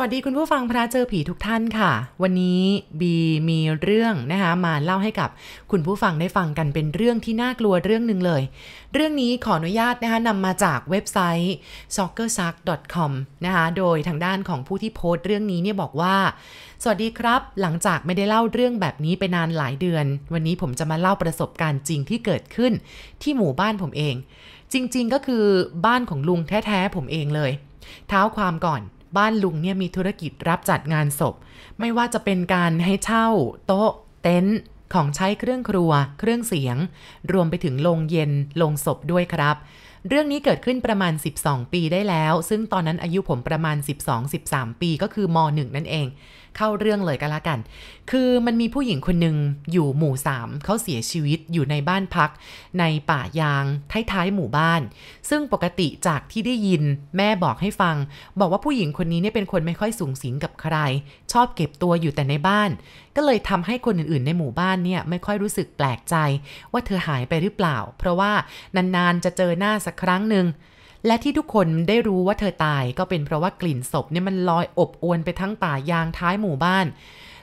วัสดีคุณผู้ฟังพระเจอผีทุกท่านค่ะ วันนี้บีมีเรื่องนะคะมาเล่าให้กับคุณผู้ฟังได้ฟังกันเป็นเรื่องที่น่ากลัวเรื่องหนึ่งเลย เรื่องนี้ขออนุญาตนะคะนำมาจากเว็บไซต์ soccersuck.com นะคะโดยทางด้านของผู้ที่โพสต์เรื่องนี้เนี่ยบอกว่า สวัสดีครับ หลังจากไม่ได้เล่าเรื่องแบบนี้ไปนานหลายเดือน วันนี้ผมจะมาเล่าประสบการณ์จริงที่เกิดขึ้นที่หมู่บ้านผมเอง จริง ๆ ก็คือบ้านของลุงแท้ๆผมเองเลย เท้าความก่อน บ้านลุงเนี่ยมีธุรกิจรับจัดงานศพ ไม่ว่าจะเป็นการให้เช่า โต๊ะ เต็นท์ของใช้เครื่องครัว เครื่องเสียง รวมไปถึงโรงเย็นโรงศพด้วยครับ เรื่องนี้เกิดขึ้นประมาณ 12 ปีได้แล้ว ซึ่งตอนนั้นอายุผมประมาณ 12-13 ปีก็คือม .1 นั่นเอง เข้าเรื่องเลยก็แล้วกัน คือมันมีผู้หญิงคนหนึ่งอยู่หมู่ 3 เขาเสียชีวิตอยู่ในบ้านพัก ในป่ายางท้ายๆหมู่บ้าน ซึ่งปกติจากที่ได้ยินแม่บอกให้ฟัง บอกว่าผู้หญิงคนนี้เนี่ยเป็นคนไม่ค่อยสูงสิงกับใคร ชอบเก็บตัวอยู่แต่ในบ้าน ก็เลยทำให้คนอื่นๆ ในหมู่บ้านเนี่ยไม่ค่อยรู้สึกแปลกใจ ว่าเธอหายไปหรือเปล่า เพราะว่านานๆจะเจอหน้าสักครั้งหนึ่ง และที่ทุกคนได้รู้ว่าเธอตายก็เป็นเพราะว่ากลิ่นศพเนี่ยมันลอยอบอวนไปทั้งป่ายางท้ายหมู่บ้าน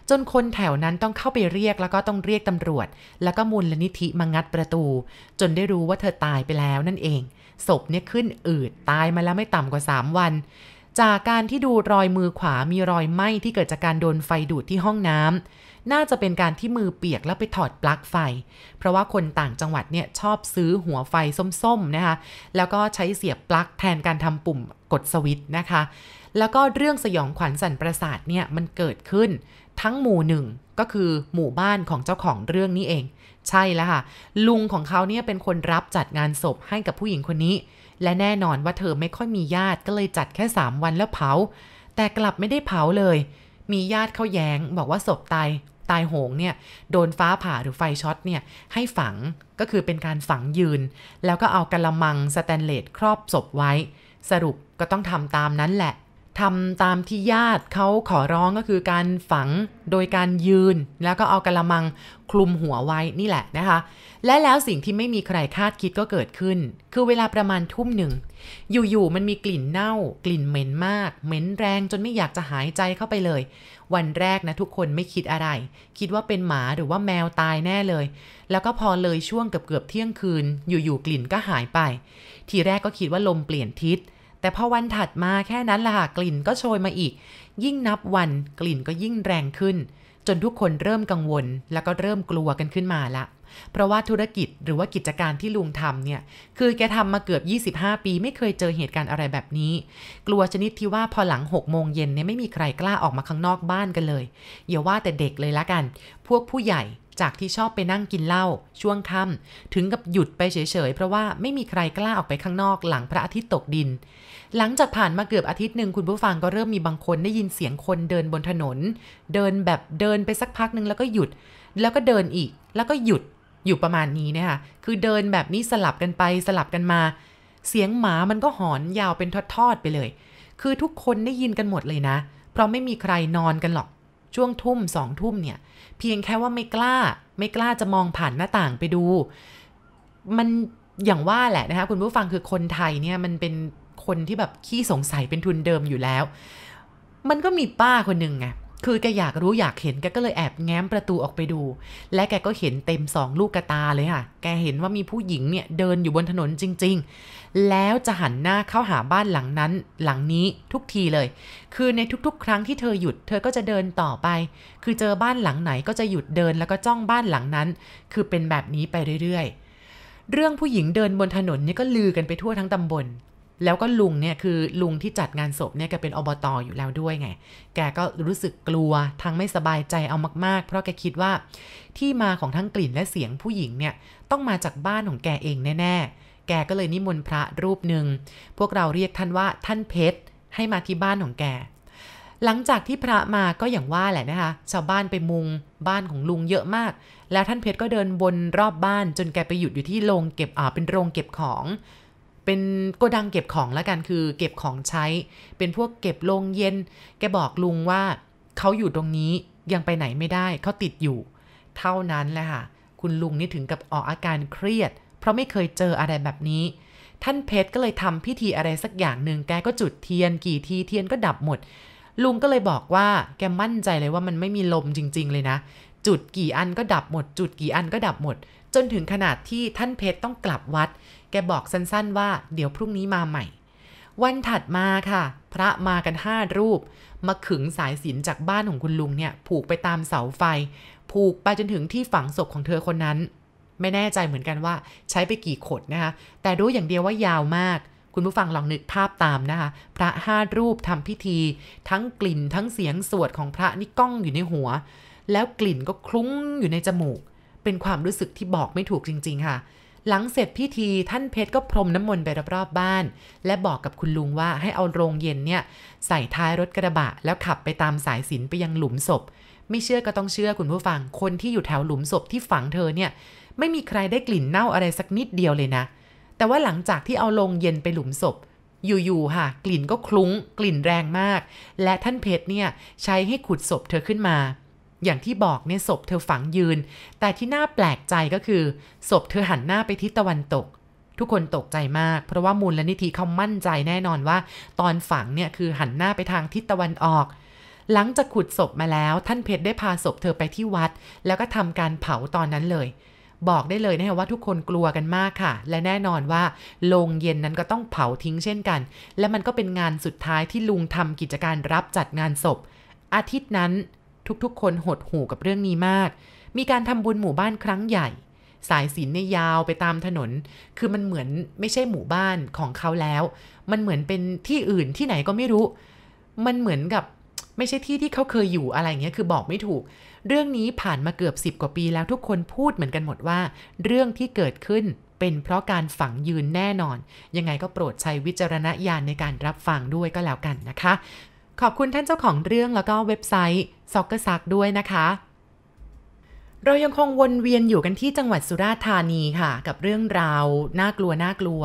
จนคนแถวนั้นต้องเข้าไปเรียกแล้วก็ต้องเรียกตำรวจ แล้วก็มูลนิธิมางัดประตู จนได้รู้ว่าเธอตายไปแล้วนั่นเอง ศพเนี่ยขึ้นอืดตายมาแล้วไม่ต่ำกว่า 3 วัน จากการที่ดูรอยมือขวามีรอยไหม้ที่เกิดจากการโดนไฟดูดที่ห้องน้ำน่าจะเป็นการที่มือเปียกแล้วไปถอดปลั๊กไฟ เพราะว่าคนต่างจังหวัดเนี่ยชอบซื้อหัวไฟส้มๆนะคะ แล้วก็ใช้เสียบปลั๊กแทนการทำปุ่มกดสวิตช์นะคะ แล้วก็เรื่องสยองขวัญสันประสาทเนี่ยมันเกิดขึ้นทั้งหมู่หนึ่งก็คือหมู่บ้านของเจ้าของเรื่องนี้เอง ใช่แล้วค่ะ ลุงของเขาเนี่ยเป็นคนรับจัดงานศพให้กับผู้หญิงคนนี้ และแน่นอนว่าเธอไม่ค่อยมีญาติก็เลยจัดแค่ 3 วันแล้วเผา แต่กลับไม่ได้เผาเลย มีญาติเขาแย้งบอกว่าศพตายตายโหงเนี่ยโดนฟ้าผ่าหรือไฟช็อตเนี่ยให้ฝังก็คือเป็นการฝังยืน แล้วก็เอากระมังสแตนเลสครอบศพไว้ สรุปก็ต้องทำตามนั้นแหละ ทำตามที่ญาติเขาขอร้องก็คือการฝังโดยการยืน แล้วก็เอากระมังคลุมหัวไว้นี่แหละนะคะ และแล้วสิ่งที่ไม่มีใครคาดคิดก็เกิดขึ้น คือเวลาประมาณทุ่มหนึ่ง อยู่ๆมันมีกลิ่นเน่า กลิ่นเหม็นมาก เหม็นแรงจนไม่อยากจะหายใจเข้าไปเลย วันแรกนะทุกคนไม่คิดอะไร คิดว่าเป็นหมาหรือว่าแมวตายแน่เลย แล้วก็พอเลยช่วงเกือบๆเที่ยงคืน อยู่ๆกลิ่นก็หายไป ทีแรกก็คิดว่าลมเปลี่ยนทิศ แต่พอวันถัดมาแค่นั้นแหละค่ะกลิ่นก็โชยมาอีก ยิ่งนับวันกลิ่นก็ยิ่งแรงขึ้น จนทุกคนเริ่มกังวล แล้วก็เริ่มกลัวกันขึ้นมาละ เพราะว่าธุรกิจหรือว่ากิจการที่ลุงทำเนี่ย คือแกทำมาเกือบ 25 ปีไม่เคยเจอเหตุการณ์อะไรแบบนี้ กลัวชนิดที่ว่าพอหลัง6โมงเย็นเนี่ยไม่มีใครกล้าออกมาข้างนอกบ้านกันเลยอย่าว่าแต่เด็กเลยละกัน พวกผู้ใหญ่ จากที่ชอบไปนั่งกินเหล้าช่วงค่ำถึงกับหยุดไปเฉยๆ เพราะว่าไม่มีใครกล้าออกไปข้างนอกหลังพระอาทิตย์ตกดิน หลังจากผ่านมาเกือบอาทิตย์หนึ่งคุณผู้ฟังก็เริ่มมีบางคนได้ยินเสียงคนเดินบนถนน เดินแบบเดินไปสักพักหนึ่งแล้วก็หยุด แล้วก็เดินอีก แล้วก็หยุดอยู่ประมาณนี้นะคะคือเดินแบบนี้สลับกันไปสลับกันมา เสียงหมามันก็หอนยาวเป็นทอดๆไปเลย คือทุกคนได้ยินกันหมดเลยนะ เพราะไม่มีใครนอนกันหรอก ช่วงทุ่มสองทุ่มเนี่ย เพียงแค่ว่าไม่กล้า ไม่กล้าจะมองผ่านหน้าต่างไปดู มันอย่างว่าแหละนะคะคุณผู้ฟังคือคนไทยเนี่ยมันเป็นคนที่แบบขี้สงสัยเป็นทุนเดิมอยู่แล้ว มันก็มีป้าคนหนึ่งไง คือแกอยากรู้อยากเห็นแกก็เลยแอบแง้มประตูออกไปดู และแกก็เห็นเต็มสองลูกกระตาเลยค่ะ แกเห็นว่ามีผู้หญิงเนี่ยเดินอยู่บนถนนจริง ๆ แล้วจะหันหน้าเข้าหาบ้านหลังนั้น หลังนี้ทุกทีเลย คือในทุกๆ ครั้งที่เธอหยุด เธอก็จะเดินต่อไป คือเจอบ้านหลังไหนก็จะหยุดเดินแล้วก็จ้องบ้านหลังนั้น คือเป็นแบบนี้ไปเรื่อยๆ เรื่องผู้หญิงเดินบนถนนเนี่ยก็ลือกันไปทั่วทั้งตำบล แล้วก็ลุงเนี่ยคือลุงที่จัดงานศพเนี่ยแกเป็นอบตออยู่แล้วด้วยไง แกก็รู้สึกกลัวทั้งไม่สบายใจเอามาก ๆ เพราะแกคิดว่าที่มาของทั้งกลิ่นและเสียงผู้หญิงเนี่ยต้องมาจากบ้านของแกเองแน่ ๆ แกก็เลยนิมนต์พระรูปหนึ่งพวกเราเรียกท่านว่าท่านเพชรให้มาที่บ้านของแกหลังจากที่พระมาก็อย่างว่าแหละนะคะ ชาวบ้านไปมุงบ้านของลุงเยอะมาก แล้วท่านเพชรก็เดินวนรอบบ้านจนแกไปหยุดอยู่ที่โรงเก็บอ่าเป็นโรงเก็บของ เป็นโกดังเก็บของแล้วกันคือเก็บของใช้ เป็นพวกเก็บโรงเย็น แกบอกลุงว่าเขาอยู่ตรงนี้ยังไปไหนไม่ได้เขาติดอยู่ เท่านั้นแหละค่ะ คุณลุงนี่ถึงกับออกอาการเครียด เพราะไม่เคยเจออะไรแบบนี้ ท่านเพชรก็เลยทำพิธีอะไรสักอย่างหนึ่งแกก็จุดเทียนกี่ทีเทียนก็ดับหมด ลุงก็เลยบอกว่าแกมั่นใจเลยว่ามันไม่มีลมจริง ๆ เลยนะ จุดกี่อันก็ดับหมด จุดกี่อันก็ดับหมด จนถึงขนาดที่ท่านเพชรต้องกลับวัด แกบอกสั้นๆว่าเดี๋ยวพรุ่งนี้มาใหม่ วันถัดมาค่ะ พระมากันห้ารูป มาขึงสายสินจากบ้านของคุณลุงเนี่ย ผูกไปตามเสาไฟ ผูกไปจนถึงที่ฝังศพของเธอคนนั้น ไม่แน่ใจเหมือนกันว่าใช้ไปกี่ขดนะคะ แต่รู้อย่างเดียวว่ายาวมากคุณผู้ฟังลองนึกภาพตามนะคะ พระห้ารูปทำพิธี ทั้งกลิ่นทั้งเสียงสวดของพระนี่ก้องอยู่ในหัว แล้วกลิ่นก็คลุ้งอยู่ในจมูก เป็นความรู้สึกที่บอกไม่ถูกจริง ๆ ค่ะ หลังเสร็จพิธีท่านเพชรก็พรมน้ำมนต์ไปรอบๆบ้าน และบอกกับคุณลุงว่าให้เอาโรงเย็นเนี่ยใส่ท้ายรถกระบะ แล้วขับไปตามสายสินไปยังหลุมศพ ไม่เชื่อก็ต้องเชื่อคุณผู้ฟัง คนที่อยู่แถวหลุมศพที่ฝังเธอเนี่ยไม่มีใครได้กลิ่นเน่าอะไรสักนิดเดียวเลยนะ แต่ว่าหลังจากที่เอาโรงเย็นไปหลุมศพอยู่ๆค่ะ กลิ่นก็คลุ้ง กลิ่นแรงมาก และท่านเพชรเนี่ยใช้ให้ขุดศพเธอขึ้นมา อย่างที่บอกเนี่ยศพเธอฝังยืน แต่ที่น่าแปลกใจก็คือศพเธอหันหน้าไปทิศตะวันตก ทุกคนตกใจมาก เพราะว่ามูลลนิธิเขามั่นใจแน่นอนว่า ตอนฝังเนี่ยคือหันหน้าไปทางทิศตะวันออก หลังจากขุดศพมาแล้ว ท่านเพชรได้พาศพเธอไปที่วัด แล้วก็ทำการเผาตอนนั้นเลยบอกได้เลยนะคะว่าทุกคนกลัวกันมากค่ะ และแน่นอนว่าโรงเย็นนั้นก็ต้องเผาทิ้งเช่นกัน และมันก็เป็นงานสุดท้ายที่ลุงทำกิจการรับจัดงานศพ อาทิตย์นั้น ทุกๆ คนหดหู่กับเรื่องนี้มาก มีการทำบุญหมู่บ้านครั้งใหญ่ สายสินเนี่ยยาวไปตามถนน คือมันเหมือนไม่ใช่หมู่บ้านของเขาแล้ว มันเหมือนเป็นที่อื่นที่ไหนก็ไม่รู้ มันเหมือนกับไม่ใช่ที่ที่เขาเคยอยู่อะไรเงี้ย คือบอกไม่ถูก เรื่องนี้ผ่านมาเกือบ 10 กว่าปีแล้วทุกคนพูดเหมือนกันหมดว่า เรื่องที่เกิดขึ้นเป็นเพราะการฝังยืนแน่นอน ยังไงก็โปรดใช้วิจารณญาณในการรับฟังด้วยก็แล้วกันนะคะ ขอบคุณท่านเจ้าของเรื่องแล้วก็เว็บไซต์ซอกเกอร์ซักด้วยนะคะ เรายังคงวนเวียนอยู่กันที่จังหวัดสุราษฎร์ธานีค่ะ กับเรื่องราวน่ากลัวน่ากลัว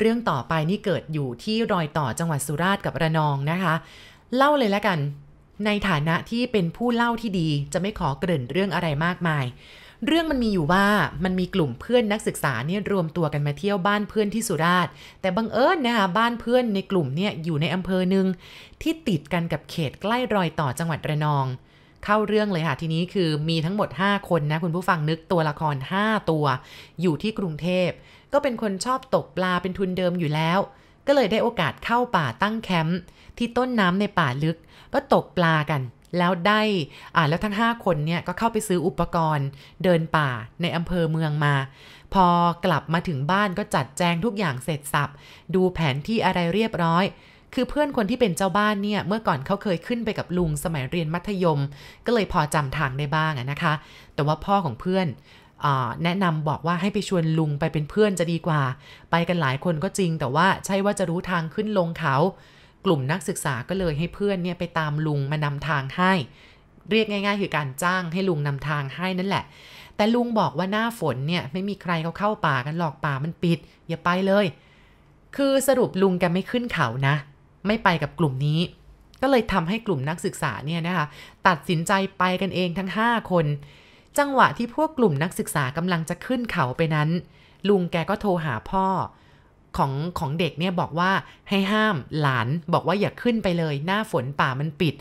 เรื่องต่อไปนี่เกิดอยู่ที่รอยต่อจังหวัดสุราษฎร์กับระนองนะคะ เล่าเลยแล้วกัน ในฐานะที่เป็นผู้เล่าที่ดีจะไม่ขอเกริ่นเรื่องอะไรมากมาย เรื่องมันมีอยู่ว่ามันมีกลุ่มเพื่อนนักศึกษาเนี่ยรวมตัวกันมาเที่ยวบ้านเพื่อนที่สุราษฎร์แต่บังเอิญนะคะบ้านเพื่อนในกลุ่มเนี่ยอยู่ในอำเภอหนึ่งที่ติดกันกับเขตใกล้รอยต่อจังหวัดระนอง เข้าเรื่องเลยค่ะทีนี้คือมีทั้งหมด 5 คนนะคุณผู้ฟังนึกตัวละคร 5 ตัว อยู่ที่กรุงเทพ ก็เป็นคนชอบตกปลาเป็นทุนเดิมอยู่แล้ว ก็เลยได้โอกาสเข้าป่าตั้งแคมป์ที่ต้นน้ำในป่าลึกก็ตกปลากัน แล้วได้อ่าแล้วทั้ง 5 คนเนี่ยก็เข้าไปซื้ออุปกรณ์เดินป่าในอำเภอเมืองมา พอกลับมาถึงบ้านก็จัดแจงทุกอย่างเสร็จสับ ดูแผนที่อะไรเรียบร้อย คือเพื่อนคนที่เป็นเจ้าบ้านเนี่ย เมื่อก่อนเขาเคยขึ้นไปกับลุงสมัยเรียนมัธยม ก็เลยพอจำทางได้บ้างนะคะ แต่ว่าพ่อของเพื่อนแนะนำบอกว่าให้ไปชวนลุงไปเป็นเพื่อนจะดีกว่า ไปกันหลายคนก็จริง แต่ว่าใช่ว่าจะรู้ทางขึ้นลงเขา กลุ่มนักศึกษาก็เลยให้เพื่อนเนี่ยไปตามลุงมานำทางให้ เรียกง่าย ๆ คือการจ้างให้ลุงนำทางให้นั่นแหละ แต่ลุงบอกว่าหน้าฝนเนี่ยไม่มีใครเขาเข้าป่ากันหรอกป่ามันปิด อย่าไปเลย คือสรุปลุงแกไม่ขึ้นเขานะ ไม่ไปกับกลุ่มนี้ ก็เลยทำให้กลุ่มนักศึกษาเนี่ยนะคะตัดสินใจไปกันเองทั้ง 5 คน จังหวะที่พวกกลุ่มนักศึกษากำลังจะขึ้นเขาไปนั้น ลุงแกก็โทรหาพ่อ ของของเด็กเนี่ยบอกว่าให้ห้ามหลานบอกว่าอย่าขึ้นไปเลย หน้าฝนป่ามันปิด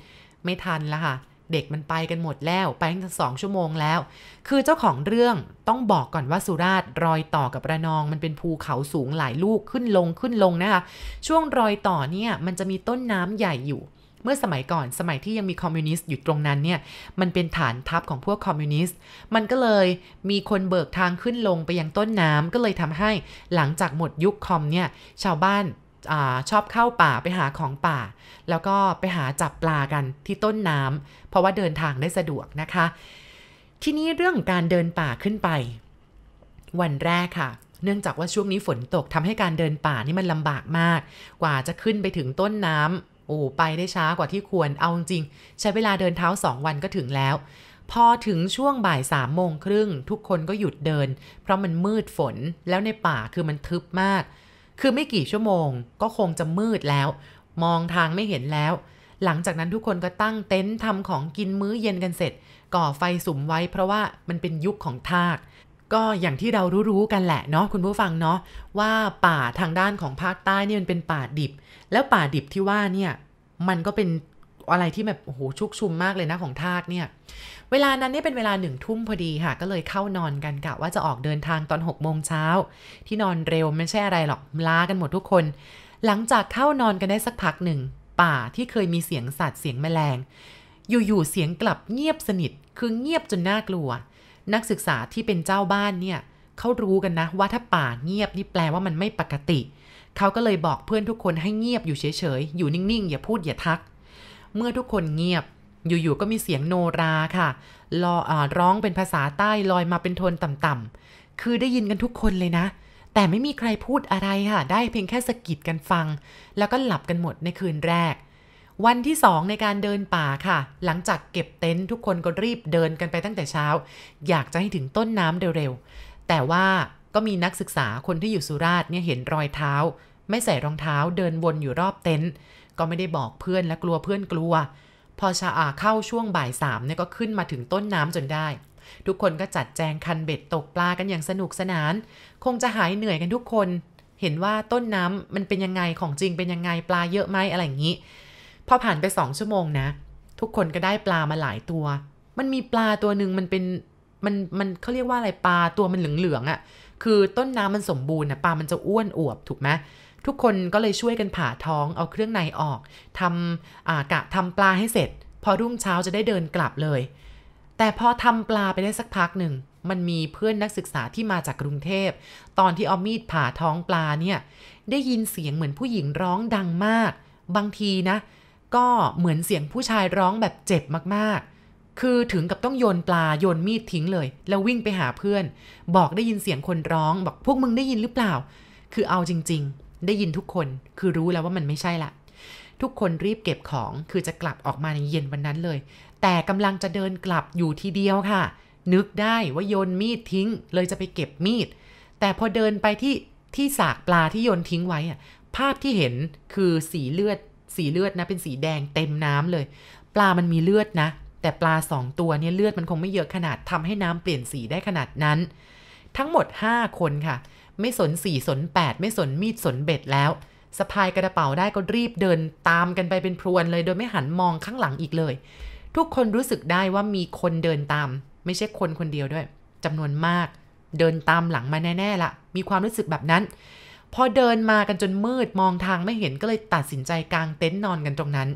ไม่ทันแล้วค่ะ เด็กมันไปกันหมดแล้ว ไปตั้งแต่สองชั่วโมงแล้ว คือเจ้าของเรื่องต้องบอกก่อนว่าสุราษฎร์รอยต่อกับระนอง มันเป็นภูเขาสูงหลายลูกขึ้นลงขึ้นลงนะคะ ช่วงรอยต่อเนี่ยมันจะมีต้นน้ำใหญ่อยู่ เมื่อสมัยก่อนสมัยที่ยังมีคอมมิวนิสต์อยู่ตรงนั้นเนี่ย มันเป็นฐานทัพของพวกคอมมิวนิสต์ มันก็เลยมีคนเบิกทางขึ้นลงไปยังต้นน้ำก็เลยทำให้หลังจากหมดยุคคอมเนี่ย ชาวบ้านอชอบเข้าป่าไปหาของป่า แล้วก็ไปหาจับปลากันที่ต้นน้ำเพราะว่าเดินทางได้สะดวกนะคะ ทีนี้เรื่องการเดินป่าขึ้นไป วันแรกค่ะเนื่องจากว่าช่วงนี้ฝนตกทำให้การเดินป่านี่มันลำบากมาก กว่าจะขึ้นไปถึงต้นน้ำ โอ้ไปได้ช้ากว่าที่ควรเอาจริง ใช้เวลาเดินเท้า 2 วันก็ถึงแล้ว พอถึงช่วงบ่ายสามโมงครึ่ง ทุกคนก็หยุดเดิน เพราะมันมืดฝนแล้วในป่าคือมันทึบมาก คือไม่กี่ชั่วโมงก็คงจะมืดแล้ว มองทางไม่เห็นแล้ว หลังจากนั้นทุกคนก็ตั้งเต็นท์ทำของกินมื้อเย็นกันเสร็จ ก่อไฟสุมไว้เพราะว่ามันเป็นยุคของทาก ก็อย่างที่เรารู้ๆกันแหละเนาะคุณผู้ฟังเนาะว่าป่าทางด้านของภาคใต้เนี่ยมันเป็นป่าดิบ แล้วป่าดิบที่ว่าเนี่ยมันก็เป็นอะไรที่แบบโอ้โหชุกชุมมากเลยนะของทากเนี่ย เวลานั้นนี่เป็นเวลาหนึ่งทุ่มพอดีค่ะ ก็เลยเข้านอนกันกะว่าจะออกเดินทางตอน6กโมงเช้า ที่นอนเร็วไม่ใช่อะไรหรอกล้ากันหมดทุกคน หลังจากเข้านอนกันได้สักพักหนึ่ง ป่าที่เคยมีเสียงสัตว์เสียงแมลง อยู่ๆเสียงกลับเงียบสนิทคือเงียบจนน่ากลัว นักศึกษาที่เป็นเจ้าบ้านเนี่ยเขารู้กันนะว่าถ้าป่าเงียบนี่แปลว่ามันไม่ปกติ เขาก็เลยบอกเพื่อนทุกคนให้เงียบอยู่เฉยๆ อยู่นิ่งๆ อย่าพูดอย่าทัก เมื่อทุกคนเงียบ อยู่ๆ ก็มีเสียงโนราค่ะรออร้องเป็นภาษาใต้ลอยมาเป็นโทนต่ำๆ คือได้ยินกันทุกคนเลยนะ แต่ไม่มีใครพูดอะไรค่ะ ได้เพียงแค่สะกิดกันฟัง แล้วก็หลับกันหมดในคืนแรก วันที่สองในการเดินป่าค่ะ หลังจากเก็บเต็นท์ทุกคนก็รีบเดินกันไปตั้งแต่เช้า อยากจะให้ถึงต้นน้ำเร็วๆ แต่ว่าก็มีนักศึกษาคนที่อยู่สุราษฎร์เนี่ยเห็นรอยเท้า ไม่ใส่รองเท้าเดินวนอยู่รอบเต็นท์ก็ไม่ได้บอกเพื่อนและกลัวเพื่อนกลัว พอชาอาเข้าช่วงบ่ายสามเนี่ยก็ขึ้นมาถึงต้นน้ำจนได้ ทุกคนก็จัดแจงคันเบ็ดตกปลากันอย่างสนุกสนาน คงจะหายเหนื่อยกันทุกคน เห็นว่าต้นน้ำมันเป็นยังไงของจริงเป็นยังไงปลาเยอะไหมอะไรอย่างนี้ พอผ่านไปสองชั่วโมงนะ ทุกคนก็ได้ปลามาหลายตัว มันมีปลาตัวหนึ่งมันเป็นมันมันเขาเรียกว่าอะไรปลาตัวมันเหลืองๆอะ่ะ คือต้นน้ำมันสมบูรณ์นะปลามันจะอ้วนอวบถูกไหมทุกคนก็เลยช่วยกันผ่าท้องเอาเครื่องในออกทำอากะทำปลาให้เสร็จ พอรุ่งเช้าจะได้เดินกลับเลย แต่พอทำปลาไปได้สักพักหนึ่ง มันมีเพื่อนนักศึกษาที่มาจากกรุงเทพ ตอนที่เอามีดผ่าท้องปลาเนี่ย ได้ยินเสียงเหมือนผู้หญิงร้องดังมาก บางทีนะ ก็เหมือนเสียงผู้ชายร้องแบบเจ็บมากๆ คือถึงกับต้องโยนปลาโยนมีดทิ้งเลย แล้ววิ่งไปหาเพื่อน บอกได้ยินเสียงคนร้อง บอกพวกมึงได้ยินหรือเปล่า คือเอาจริง ๆ ได้ยินทุกคน คือรู้แล้วว่ามันไม่ใช่ละ ทุกคนรีบเก็บของ คือจะกลับออกมาในเย็นวันนั้นเลย แต่กำลังจะเดินกลับอยู่ทีเดียวค่ะ นึกได้ว่าโยนมีดทิ้ง เลยจะไปเก็บมีด แต่พอเดินไปที่ที่สากปลาที่โยนทิ้งไว้อะภาพที่เห็นคือสีเลือด สีเลือดนะ เป็นสีแดงเต็มน้ำเลย ปลามันมีเลือดนะ แต่ปลาสองตัวเนี่ยเลือดมันคงไม่เยอะขนาดทำให้น้ำเปลี่ยนสีได้ขนาดนั้น ทั้งหมด 5 คนค่ะ ไม่สนสี่สน 8 ไม่สนมีดสนเบ็ดแล้วสะพายกระเป๋าได้ก็รีบเดินตามกันไปเป็นพรวนเลย โดยไม่หันมองข้างหลังอีกเลย ทุกคนรู้สึกได้ว่ามีคนเดินตาม ไม่ใช่คนคนเดียวด้วยจำนวนมาก เดินตามหลังมาแน่ๆละมีความรู้สึกแบบนั้น พอเดินมากันจนมืดมองทางไม่เห็นก็เลยตัดสินใจกางเต็นท์นอนกันตรงนั้น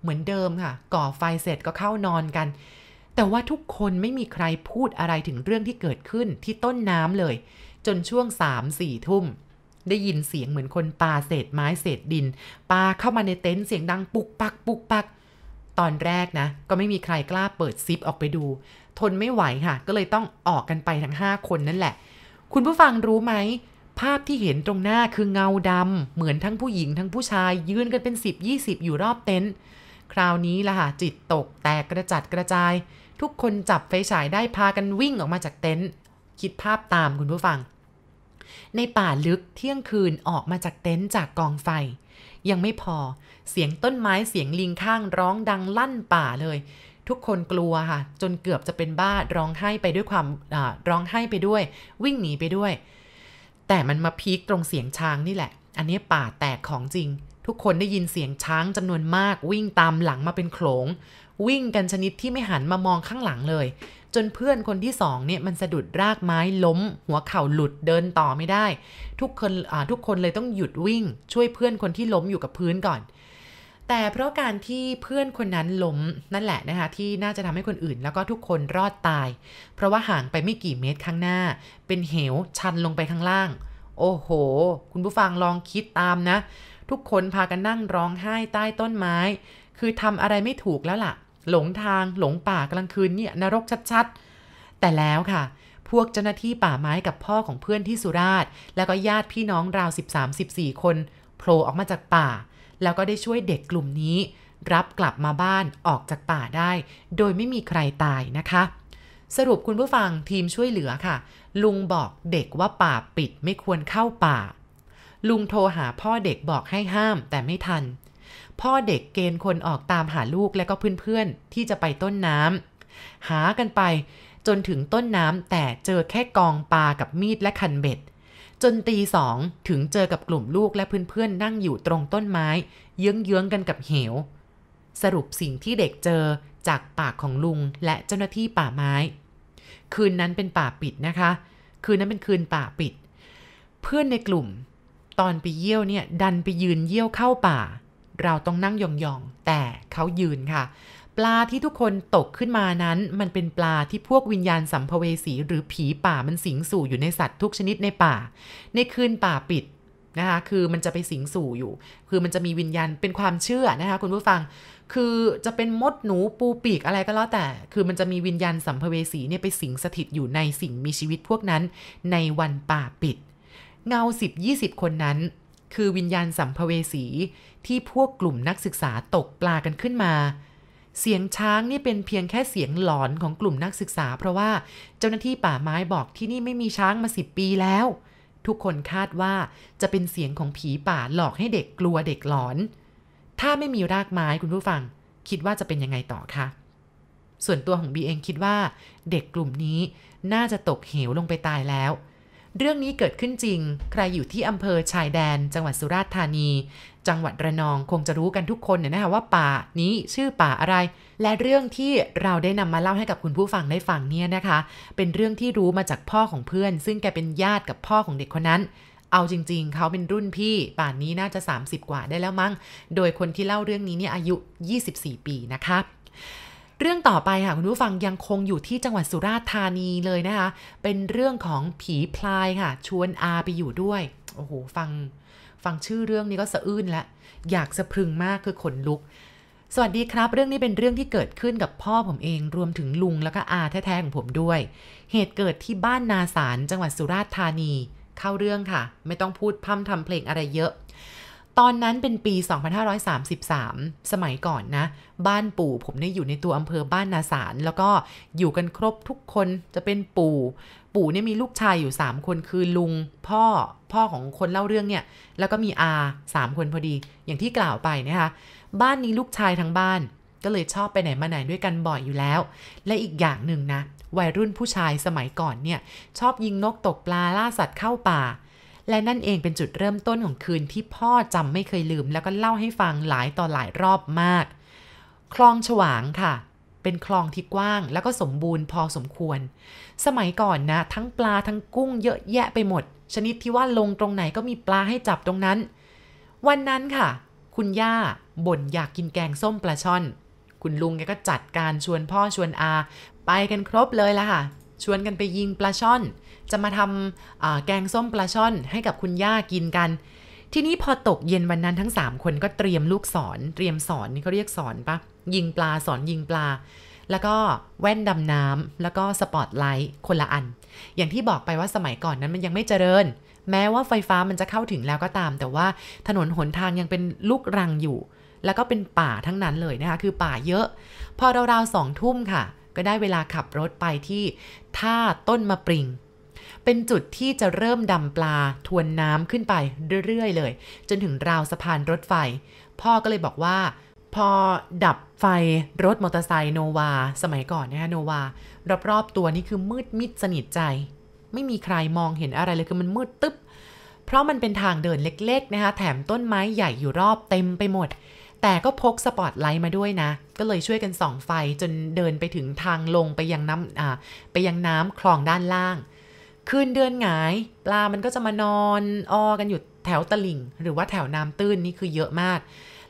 เหมือนเดิมค่ะ ก่อไฟเสร็จก็เข้านอนกัน แต่ว่าทุกคนไม่มีใครพูดอะไรถึงเรื่องที่เกิดขึ้นที่ต้นน้ำเลย จนช่วงสามสี่ทุ่ม ได้ยินเสียงเหมือนคนปาเศษไม้เศษดินปาเข้ามาในเต็นท์เสียงดังปุกปัก ปุกปัก ตอนแรกนะ ก็ไม่มีใครกล้าเปิดซิปออกไปดู ทนไม่ไหวค่ะ ก็เลยต้องออกกันไปทั้ง5คนนั่นแหละ คุณผู้ฟังรู้ไหม ภาพที่เห็นตรงหน้าคือเงาดำเหมือนทั้งผู้หญิงทั้งผู้ชาย ยืนกันเป็น 10 20 อยู่รอบเต็นท์คราวนี้ละค่ะจิตตกแตกกระจัดกระจาย ทุกคนจับไฟฉายได้พากันวิ่งออกมาจากเต็นท์คิดภาพตามคุณผู้ฟัง ในป่าลึกเที่ยงคืนออกมาจากเต็นท์จากกองไฟ ยังไม่พอเสียงต้นไม้เสียงลิงข้างร้องดังลั่นป่าเลย ทุกคนกลัวค่ะ จนเกือบจะเป็นบ้าร้องไห้ไปด้วยความร้องไห้ไปด้วย วิ่งหนีไปด้วย แต่มันมาพีคตรงเสียงช้างนี่แหละ อันนี้ป่าแตกของจริง ทุกคนได้ยินเสียงช้างจำนวนมาก วิ่งตามหลังมาเป็นโขลง วิ่งกันชนิดที่ไม่หันมามองข้างหลังเลย จนเพื่อนคนที่สองเนี่ยมันสะดุดรากไม้ล้ม หัวเข่าหลุดเดินต่อไม่ได้ ทุกคนทุกคนเลยต้องหยุดวิ่ง ช่วยเพื่อนคนที่ล้มอยู่กับพื้นก่อน แต่เพราะการที่เพื่อนคนนั้นล้มนั่นแหละนะคะ ที่น่าจะทำให้คนอื่นแล้วก็ทุกคนรอดตาย เพราะว่าห่างไปไม่กี่เมตรข้างหน้า เป็นเหวชันลงไปข้างล่าง โอ้โห คุณผู้ฟังลองคิดตามนะ ทุกคนพากันนั่งร้องไห้ใต้ต้นไม้ คือทำอะไรไม่ถูกแล้วล่ะ หลงทางหลงป่ากลางคืนเนี่ยนรกชัดๆ แต่แล้วค่ะพวกเจ้าหน้าที่ป่าไม้กับพ่อของเพื่อนที่สุราษฎร์แล้วก็ญาติพี่น้องราว 13-14 คนโผล่ออกมาจากป่า แล้วก็ได้ช่วยเด็กกลุ่มนี้ รับกลับมาบ้านออกจากป่าได้ โดยไม่มีใครตายนะคะ สรุปคุณผู้ฟังทีมช่วยเหลือค่ะ ลุงบอกเด็กว่าป่าปิดไม่ควรเข้าป่า ลุงโทรหาพ่อเด็กบอกให้ห้ามแต่ไม่ทัน พ่อเด็กเกณฑ์คนออกตามหาลูกและก็เพื่อนๆ ที่จะไปต้นน้ำหากันไปจนถึงต้นน้ำแต่เจอแค่กองปลากับมีดและคันเบ็ด จนตีสองถึงเจอกับกลุ่มลูกและเพื่อนๆนั่งอยู่ตรงต้นไม้ เยื้องๆกันกับเหว สรุปสิ่งที่เด็กเจอจากปากของลุงและเจ้าหน้าที่ป่าไม้ คืนนั้นเป็นป่าปิดนะคะ คืนนั้นเป็นคืนป่าปิด เพื่อนในกลุ่ม ตอนไปเยี่ยวเนี่ยดันไปยืนเยี่ยวเข้าป่า เราต้องนั่งยองๆแต่เขายืนค่ะ ปลาที่ทุกคนตกขึ้นมานั้น มันเป็นปลาที่พวกวิญญาณสัมภเวสีหรือผีป่ามันสิงสู่อยู่ในสัตว์ทุกชนิดในป่า ในคืนป่าปิดนะคะคือมันจะไปสิงสู่อยู่ คือมันจะมีวิญญาณเป็นความเชื่อนะคะคุณผู้ฟัง คือจะเป็นมดหนูปูปีกอะไรก็แล้วแต่ คือมันจะมีวิญญาณสัมภเวสีเนี่ยไปสิงสถิตอยู่ในสิ่งมีชีวิตพวกนั้น ในวันป่าปิด เงา 10-20 คนนั้น คือวิญญาณสัมภเวสีที่พวกกลุ่มนักศึกษาตกปลากันขึ้นมา เสียงช้างนี่เป็นเพียงแค่เสียงหลอนของกลุ่มนักศึกษา เพราะว่าเจ้าหน้าที่ป่าไม้บอกที่นี่ไม่มีช้างมาสิบปีแล้ว ทุกคนคาดว่าจะเป็นเสียงของผีป่าหลอกให้เด็กกลัวเด็กหลอน ถ้าไม่มีรากไม้คุณผู้ฟัง คิดว่าจะเป็นยังไงต่อคะส่วนตัวของบีเองคิดว่า เด็กกลุ่มนี้น่าจะตกเหวลงไปตายแล้ว เรื่องนี้เกิดขึ้นจริง ใครอยู่ที่อำเภอชายแดน จังหวัดสุราษฎร์ธานี จังหวัดระนองคงจะรู้กันทุกคนเนี่ยนะคะว่าป่านี้ชื่อป่าอะไร และเรื่องที่เราได้นำมาเล่าให้กับคุณผู้ฟังได้ฟังเนี่ยนะคะ เป็นเรื่องที่รู้มาจากพ่อของเพื่อน ซึ่งแกเป็นญาติกับพ่อของเด็กคนนั้น เอาจริง ๆ เขาเป็นรุ่นพี่ ป่านนี้น่าจะ 30 กว่าได้แล้วมั้ง โดยคนที่เล่าเรื่องนี้เนี่ยอายุ 24 ปีนะคะ เรื่องต่อไปค่ะคุณผู้ฟังยังคงอยู่ที่จังหวัดสุราษฎร์ธานีเลยนะคะ เป็นเรื่องของผีพลายค่ะ ชวนอาไปอยู่ด้วย โอ้โห ฟัง ฟังชื่อเรื่องนี้ก็สะอื้นล้วอยากสะพรึงมากคือขนลุก สวัสดีครับ เรื่องนี้เป็นเรื่องที่เกิดขึ้นกับพ่อผมเอง รวมถึงลุงแล้วก็อาแท้ๆของผมด้วย เหตุเกิดที่บ้านนาสารจังหวัดสุราษฎร์ธานี เข้าเรื่องค่ะ ไม่ต้องพูดพร่ำทำเพลงอะไรเยอะ ตอนนั้นเป็นปี 2533 สมัยก่อนนะ บ้านปู่ผมเนี่ยอยู่ในตัวอำเภอบ้านนาสาร แล้วก็อยู่กันครบทุกคนจะเป็นปู่ ปู่เนี่ยมีลูกชายอยู่ 3 คนคือลุง พ่อพ่อของคนเล่าเรื่องเนี่ย แล้วก็มีอา3คนพอดี อย่างที่กล่าวไปนะคะบ้านนี้ลูกชายทั้งบ้าน ก็เลยชอบไปไหนมาไหนด้วยกันบ่อยอยู่แล้ว และอีกอย่างหนึ่งนะวัยรุ่นผู้ชายสมัยก่อนเนี่ยชอบยิงนกตกปลาล่าสัตว์เข้าป่า และนั่นเองเป็นจุดเริ่มต้นของคืนที่พ่อจำไม่เคยลืม แล้วก็เล่าให้ฟังหลายต่อหลายรอบมาก คลองฉวางค่ะ เป็นคลองที่กว้างแล้วก็สมบูรณ์พอสมควร สมัยก่อนนะ ทั้งปลาทั้งกุ้งเยอะแยะไปหมด ชนิดที่ว่าลงตรงไหนก็มีปลาให้จับตรงนั้น วันนั้นค่ะ คุณย่าบ่นอยากกินแกงส้มปลาช่อน คุณลุงแกก็จัดการชวนพ่อชวนอา ไปกันครบเลยละค่ะ ชวนกันไปยิงปลาช่อน จะมาทำแกงส้มปลาช่อนให้กับคุณย่ากินกัน ทีนี้พอตกเย็นวันนั้นทั้ง 3 คนก็เตรียมลูกศรเตรียมสอนนี่เขาเรียกสอนปะยิงปลาสอนยิงปลา แล้วก็แว่นดำน้ำแล้วก็สปอตไลท์คนละอัน อย่างที่บอกไปว่าสมัยก่อนนั้นมันยังไม่เจริญ แม้ว่าไฟฟ้ามันจะเข้าถึงแล้วก็ตาม แต่ว่าถนนหนทางยังเป็นลูกรังอยู่ แล้วก็เป็นป่าทั้งนั้นเลยนะคะคือป่าเยอะ พอราวๆสองทุ่มค่ะก็ได้เวลาขับรถไปที่ท่าต้นมะปริง เป็นจุดที่จะเริ่มดำปลาทวนน้ำขึ้นไปเรื่อยๆเลย จนถึงราวสะพานรถไฟ พ่อก็เลยบอกว่า พอดับไฟรถมอเตอร์ไซค์โนวา สมัยก่อนนะคะโนวารอบๆตัวนี่คือมืดมิดสนิทใจ ไม่มีใครมองเห็นอะไรเลยคือมันมืดตึ๊บเพราะมันเป็นทางเดินเล็ก ๆ นะคะ แถมต้นไม้ใหญ่อยู่รอบเต็มไปหมด แต่ก็พกสปอตไลท์มาด้วยนะ ก็เลยช่วยกันส่องไฟจนเดินไปถึงทางลงไปยังน้ำไปยังน้ำคลองด้านล่าง คืนเดือนหงาย ปลามันก็จะมานอนออกันอยู่แถวตลิ่ง หรือว่าแถวน้ำตื้นนี่คือเยอะมาก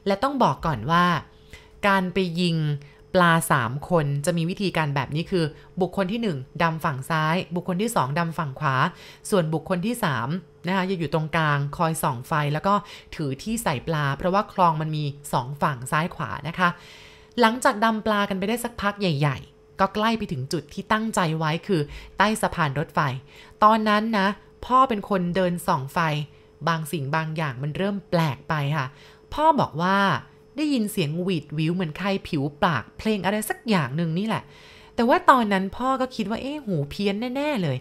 และต้องบอกก่อนว่า การไปยิงปลา 3 คนจะมีวิธีการแบบนี้คือ บุคคลที่ 1ดำฝั่งซ้าย บุคคลที่ 2ดำฝั่งขวา ส่วนบุคคลที่3นะคะจะอยู่ตรงกลางคอยส่องไฟแล้วก็ถือที่ใส่ปลา เพราะว่าคลองมันมี 2 ฝั่งซ้ายขวานะคะ หลังจากดำปลากันไปได้สักพักใหญ่ ๆ ก็ใกล้ไปถึงจุดที่ตั้งใจไว้คือ ใต้สะพานรถไฟ ตอนนั้นนะ พ่อเป็นคนเดินส่องไฟ บางสิ่งบางอย่างมันเริ่มแปลกไปค่ะ พ่อบอกว่าได้ยินเสียงหวีดวิวเหมือนใครผิวปาก เพลงอะไรสักอย่างหนึ่งนี่แหละ แต่ว่าตอนนั้นพ่อก็คิดว่าเอ๊ะหูเพี้ยนแน่ๆเลย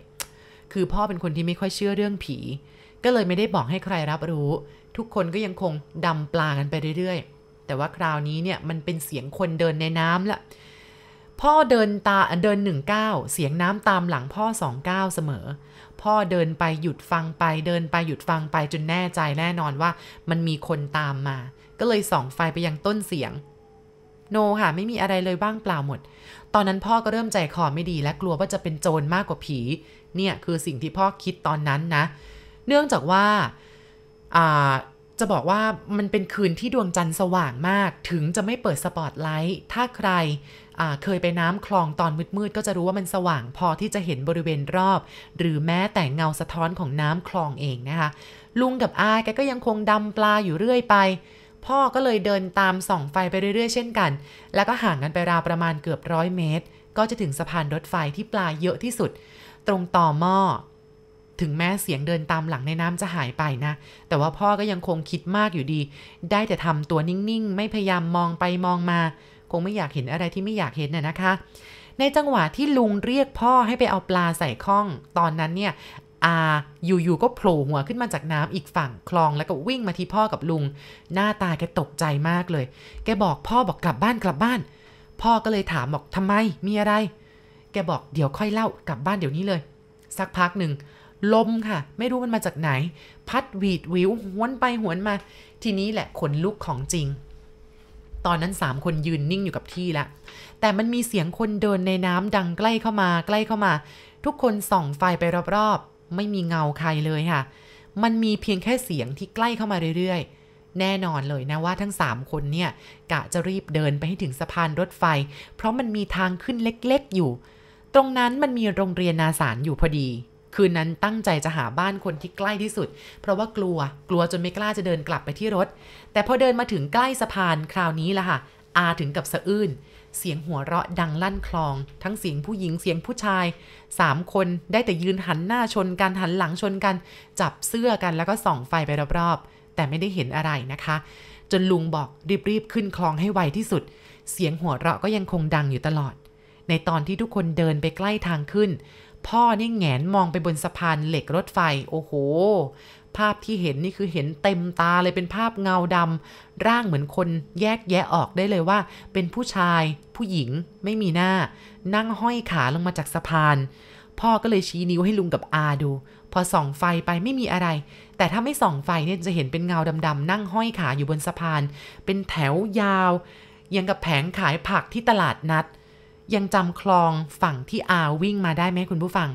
คือพ่อเป็นคนที่ไม่ค่อยเชื่อเรื่องผี ก็เลยไม่ได้บอกให้ใครรับรู้ ทุกคนก็ยังคงดำปลากันไปเรื่อยๆ แต่ว่าคราวนี้เนี่ยมันเป็นเสียงคนเดินในน้ำละ พ่อเดินตาเดินหนึ่งเก้าเสียงน้ำตามหลังพ่อสองเก้าเสมอ พ่อเดินไปหยุดฟังไปเดินไปหยุดฟังไปจนแน่ใจแน่นอนว่ามันมีคนตามมา ก็เลยส่องไฟไปยังต้นเสียง โนค่ะไม่มีอะไรเลยบ้างเปล่าหมด ตอนนั้นพ่อก็เริ่มใจคอไม่ดีและกลัวว่าจะเป็นโจรมากกว่าผี เนี่ยคือสิ่งที่พ่อคิดตอนนั้นนะ เนื่องจากว่าอ่าจะบอกว่ามันเป็นคืนที่ดวงจันทร์สว่างมาก ถึงจะไม่เปิดสปอตไลท์ถ้าใคร เคยไปน้ำคลองตอนมืดๆก็จะรู้ว่ามันสว่างพอที่จะเห็นบริเวณรอบ หรือแม้แต่เงาสะท้อนของน้ำคลองเองนะคะ ลุงกับอาแกก็ยังคงดำปลาอยู่เรื่อยไป พ่อก็เลยเดินตามส่องไฟไปเรื่อยๆ เช่นกัน แล้วก็ห่างกันไปราวประมาณเกือบร้อยเมตร ก็จะถึงสะพานรถไฟที่ปลาเยอะที่สุด ตรงต่อหม้อถึงแม้เสียงเดินตามหลังในน้ำจะหายไปนะ แต่ว่าพ่อก็ยังคงคิดมากอยู่ดี ได้แต่ทำตัวนิ่ง ๆ ไม่พยายามมองไปมองมา คงไม่อยากเห็นอะไรที่ไม่อยากเห็นน่ะนะคะ ในจังหวะที่ลุงเรียกพ่อให้ไปเอาปลาใส่ข้อง ตอนนั้นเนี่ยอาอยู่ๆก็โผล่หัวขึ้นมาจากน้ำอีกฝั่งคลองแล้วก็วิ่งมาที่พ่อกับลุง หน้าตาแกตกใจมากเลย แกบอกพ่อบอกกลับบ้านกลับบ้าน พ่อก็เลยถามบอกทำไมมีอะไร แกบอกเดี๋ยวค่อยเล่ากลับบ้านเดี๋ยวนี้เลย สักพักหนึ่งลมค่ะ ไม่รู้มันมาจากไหน พัดวีดวิวหวนไปหวนมา ทีนี้แหละขนลุกของจริง ตอนนั้นสามคนยืนนิ่งอยู่กับที่ละ แต่มันมีเสียงคนเดินในน้ำดังใกล้เข้ามาใกล้เข้ามา ทุกคนส่องไฟไปรอบๆ ไม่มีเงาใครเลยค่ะ มันมีเพียงแค่เสียงที่ใกล้เข้ามาเรื่อยๆ แน่นอนเลยนะว่าทั้ง 3 คนเนี่ยกะจะรีบเดินไปให้ถึงสะพานรถไฟ เพราะมันมีทางขึ้นเล็กๆอยู่ ตรงนั้นมันมีโรงเรียนนาสารอยู่พอดี คืนนั้นตั้งใจจะหาบ้านคนที่ใกล้ที่สุด เพราะว่ากลัวกลัวจนไม่กล้าจะเดินกลับไปที่รถ แต่พอเดินมาถึงใกล้สะพานคราวนี้ละค่ะ อาถึงกับสะอื้นเสียงหัวเราะดังลั่นคลอง ทั้งเสียงผู้หญิงเสียงผู้ชายสามคนได้แต่ยืนหันหน้าชนกันหันหลังชนกัน จับเสื้อกันแล้วก็ส่องไฟไปรอบๆ แต่ไม่ได้เห็นอะไรนะคะ จนลุงบอกรีบๆขึ้นคลองให้ไวที่สุด เสียงหัวเราะก็ยังคงดังอยู่ตลอด ในตอนที่ทุกคนเดินไปใกล้ทางขึ้น พ่อนี่แงนมองไปบนสะพานเหล็กรถไฟ โอ้โห ภาพที่เห็นนี่คือเห็นเต็มตาเลยเป็นภาพเงาดำร่างเหมือนคนแยกแยะออกได้เลยว่า เป็นผู้ชาย ผู้หญิง ไม่มีหน้า นั่งห้อยขาลงมาจากสะพาน พ่อก็เลยชี้นิ้วให้ลุงกับอาดู พอส่องไฟไปไม่มีอะไร แต่ถ้าไม่ส่องไฟเนี่ยจะเห็นเป็นเงาดำๆนั่งห้อยขาอยู่บนสะพาน เป็นแถวยาวยังกับแผงขายผักที่ตลาดนัด ยังจำคลองฝั่งที่อาวิ่งมาได้ไหมคุณผู้ฟัง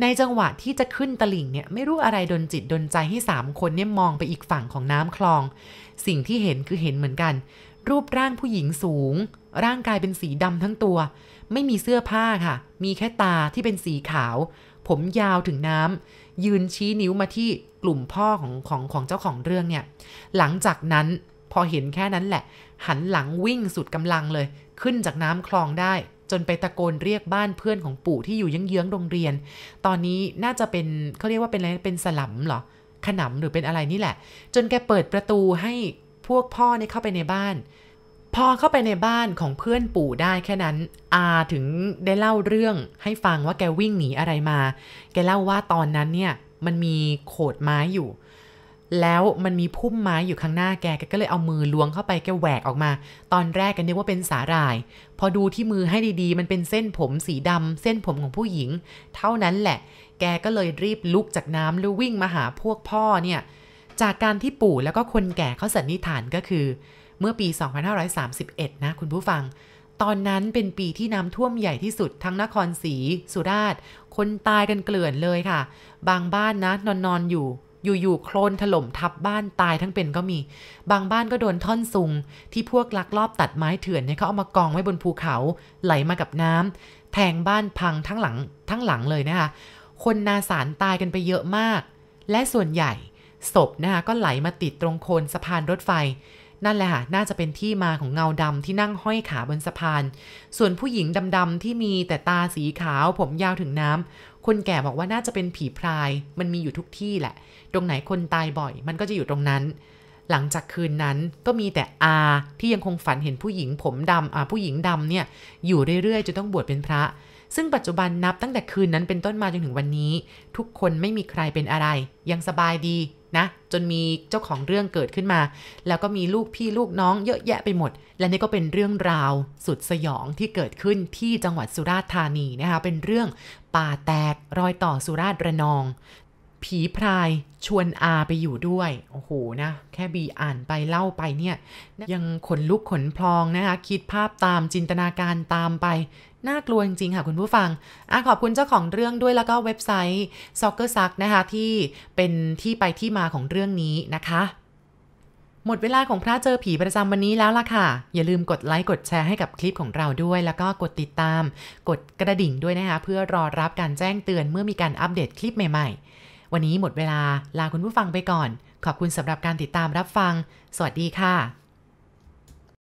ในจังหวะที่จะขึ้นตลิ่งเนี่ยไม่รู้อะไรดนจิตดนใจให้สามคนเนี่ยมองไปอีกฝั่งของน้ำคลอง สิ่งที่เห็นคือเห็นเหมือนกัน รูปร่างผู้หญิงสูง ร่างกายเป็นสีดำทั้งตัว ไม่มีเสื้อผ้าค่ะ มีแค่ตาที่เป็นสีขาว ผมยาวถึงน้ำยืนชี้นิ้วมาที่กลุ่มพ่อของของของเจ้าของเรื่องเนี่ย หลังจากนั้นพอเห็นแค่นั้นแหละ หันหลังวิ่งสุดกำลังเลย ขึ้นจากน้ำคลองได้ จนไปตะโกนเรียกบ้านเพื่อนของปู่ที่อยู่เยื้องๆโรงเรียน ตอนนี้น่าจะเป็นเขาเรียกว่าเป็นอะไรเป็นสลัมเหรอขนำหรือเป็นอะไรนี่แหละ จนแกเปิดประตูให้พวกพ่อเนี่ยเข้าไปในบ้าน พอเข้าไปในบ้านของเพื่อนปู่ได้แค่นั้น อาถึงได้เล่าเรื่องให้ฟังว่าแกวิ่งหนีอะไรมา แกเล่าว่าตอนนั้นเนี่ยมันมีโขดไม้อยู่ แล้วมันมีพุ่มไม้อยู่ข้างหน้าแก แกก็เลยเอามือล้วงเข้าไปแกแหวกออกมา ตอนแรกกันนึกว่าเป็นสาหร่าย พอดูที่มือให้ดีๆ มันเป็นเส้นผมสีดำเส้นผมของผู้หญิง เท่านั้นแหละ แกก็เลยรีบลุกจากน้ำแล้ววิ่งมาหาพวกพ่อเนี่ย จากการที่ปู่แล้วก็คนแก่เขาสันนิษฐานก็คือ เมื่อปี 2531 นะคุณผู้ฟัง ตอนนั้นเป็นปีที่น้ำท่วมใหญ่ที่สุดทั้งนครศรีสุราษฎร์ คนตายกันเกลื่อนเลยค่ะ บางบ้านนะนอนนอนอยู่ อยู่ๆโคลนถล่มทับบ้านตายทั้งเป็นก็มี บางบ้านก็โดนท่อนซุง ที่พวกลักลอบตัดไม้เถื่อนเนี่ยเขาเอามากองไว้บนภูเขา ไหลมากับน้ำแทงบ้านพังทั้งหลังทั้งหลังเลยนะคะคนนาสารตายกันไปเยอะมาก และส่วนใหญ่ศพนะคะก็ไหลมาติดตรงโคนสะพานรถไฟ นั่นแหละค่ะน่าจะเป็นที่มาของเงาดำที่นั่งห้อยขาบนสะพาน ส่วนผู้หญิงดำๆที่มีแต่ตาสีขาวผมยาวถึงน้ำ คนแก่บอกว่าน่าจะเป็นผีพราย มันมีอยู่ทุกที่แหละ ตรงไหนคนตายบ่อย มันก็จะอยู่ตรงนั้น หลังจากคืนนั้นก็มีแต่อาที่ยังคงฝันเห็นผู้หญิงผมดำผู้หญิงดำเนี่ยอยู่เรื่อยๆจนต้องบวชเป็นพระ ซึ่งปัจจุบันนับตั้งแต่คืนนั้นเป็นต้นมาจนถึงวันนี้ ทุกคนไม่มีใครเป็นอะไร ยังสบายดี นะจนมีเจ้าของเรื่องเกิดขึ้นมา แล้วก็มีลูกพี่ลูกน้องเยอะแยะไปหมด และนี่ก็เป็นเรื่องราวสุดสยองที่เกิดขึ้นที่จังหวัดสุราษฎร์ธานีนะคะเป็นเรื่องป่าแตกรอยต่อสุราษฎร์ระนอง ผีพรายชวนอาไปอยู่ด้วย โอ้โหนะ แค่บีอ่านไปเล่าไปเนี่ย ยังขนลุกขนพลองนะคะ คิดภาพตามจินตนาการตามไป น่ากลัวจริงๆค่ะคุณผู้ฟังอขอบคุณเจ้าของเรื่องด้วยแล้วก็เว็บไซต์ Soccer Suck นะคะ ที่เป็นที่ไปที่มาของเรื่องนี้นะคะหมดเวลาของพระเจอผีประจำวันนี้แล้วล่ะค่ะ อย่าลืมกดไลค์กดแชร์ให้กับคลิปของเราด้วย แล้วก็กดติดตาม กดกระดิ่งด้วยนะคะ เพื่อรอรับการแจ้งเตือนเมื่อมีการอัปเดตคลิปใหม่ๆ วันนี้หมดเวลาลาคุณผู้ฟังไปก่อน ขอบคุณสำหรับการติดตามรับฟัง สวัสดีค่ะ